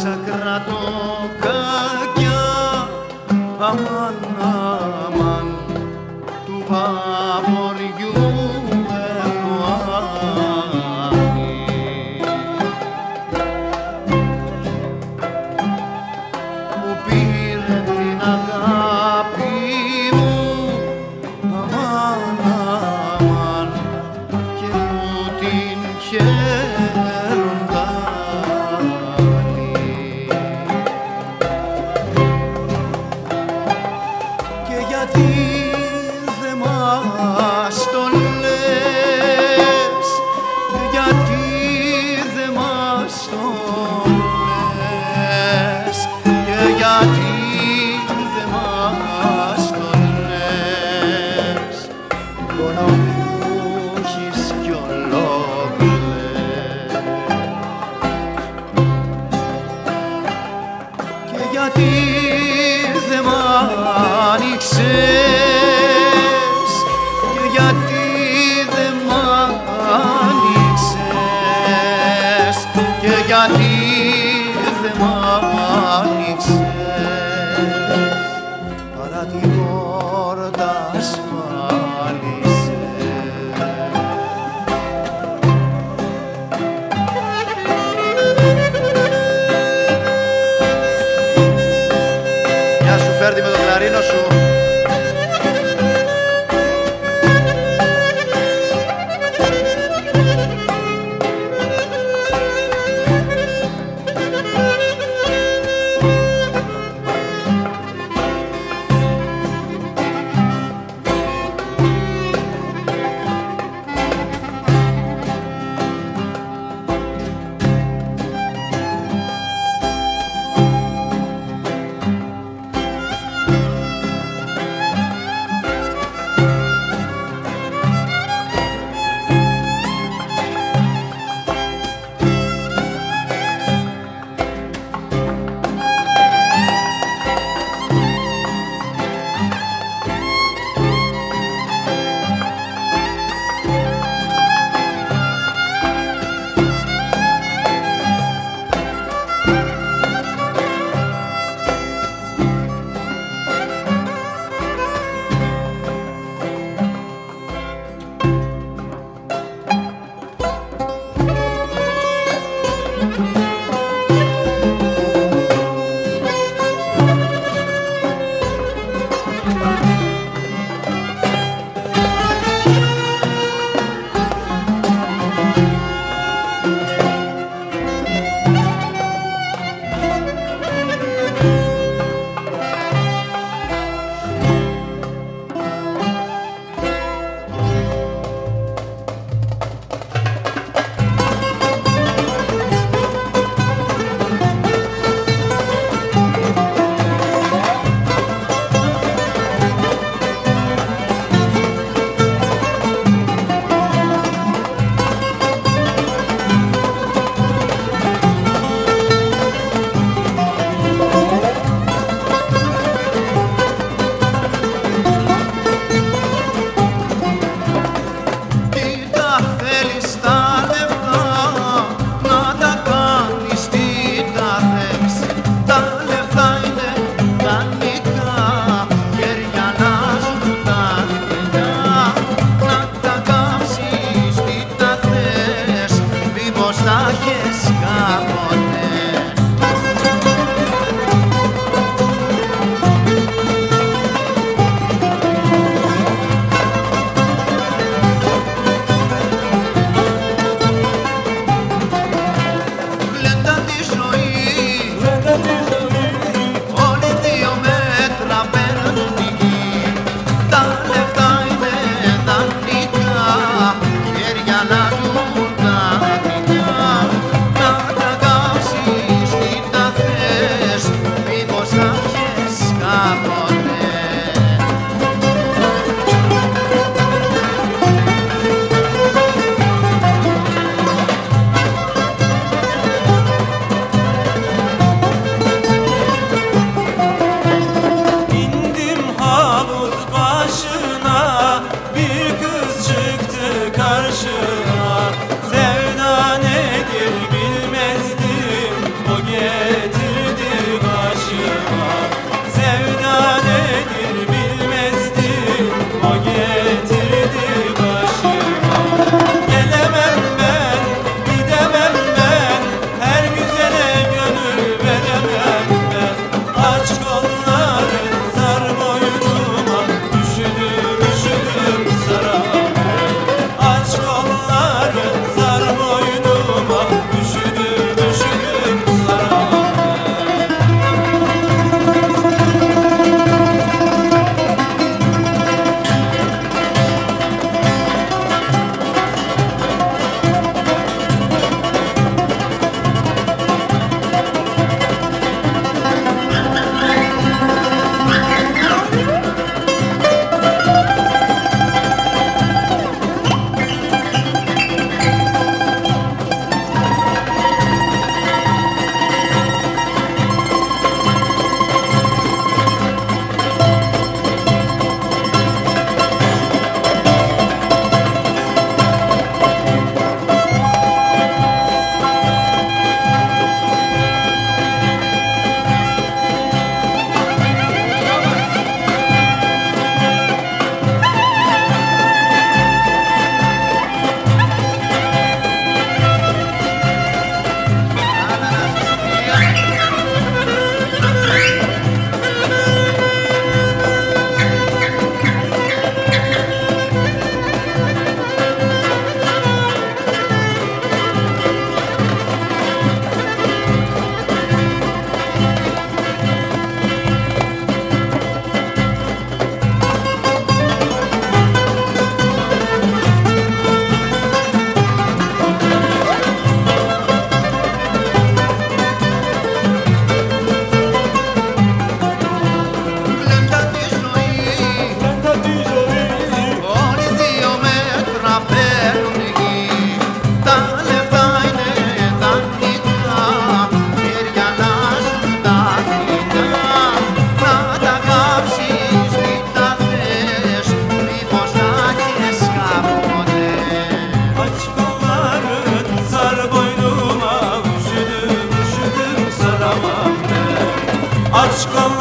Μέσα κρατώ κακιά, αμάν, αμάν, του βαβοριού γιατί δεν μ' Come.